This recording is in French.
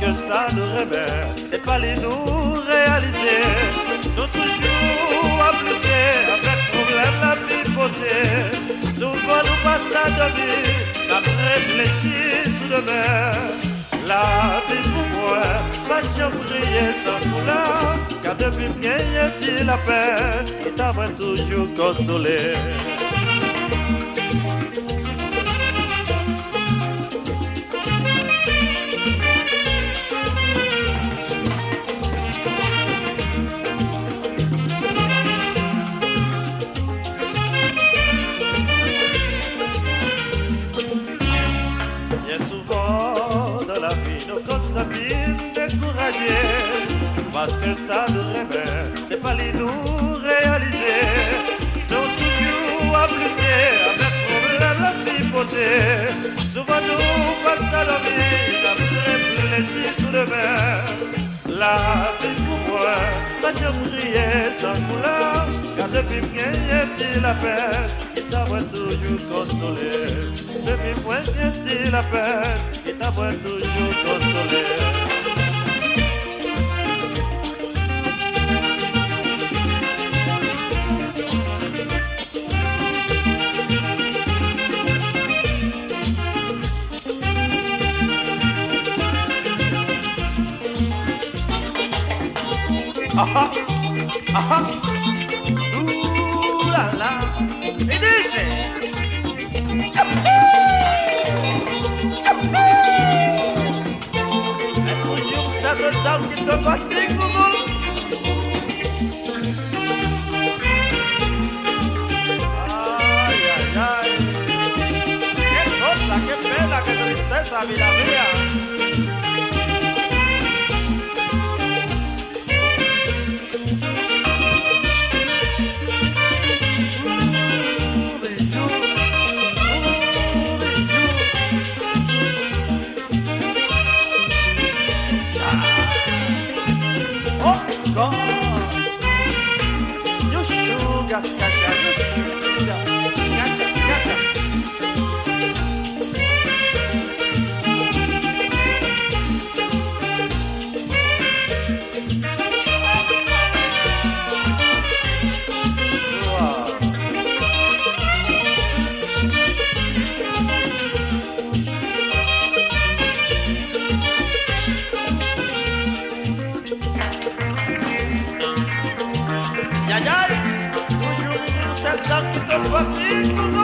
que ça nous remet, c'est pas les nous réaliser. Nous toujours à pleurer avec problème la pipoter. Souvent nous passons à dormir, à réfléchir sous demain. La vie pour moi, pas jamais briller sans couleur, car depuis bien y a-t-il la peine, et t'as toujours consolé. Parce que ça nous rêve, c'est pas les nous réaliser. Nous toujours à avec problème la pipoter. Souvent nous passons à la vie, après les sous le verre. La vie pour moi, pas de prier sans couleur, car depuis bien y la peine, il t'envoie toujours consolé. Depuis point y la peine, mwen toujou konsole Aha, aha cette dame qui te fatigue, Ay, ay, ay. Qué cosa, qué pena, qué tristeza, vida mía. gone. You sugar sky. What is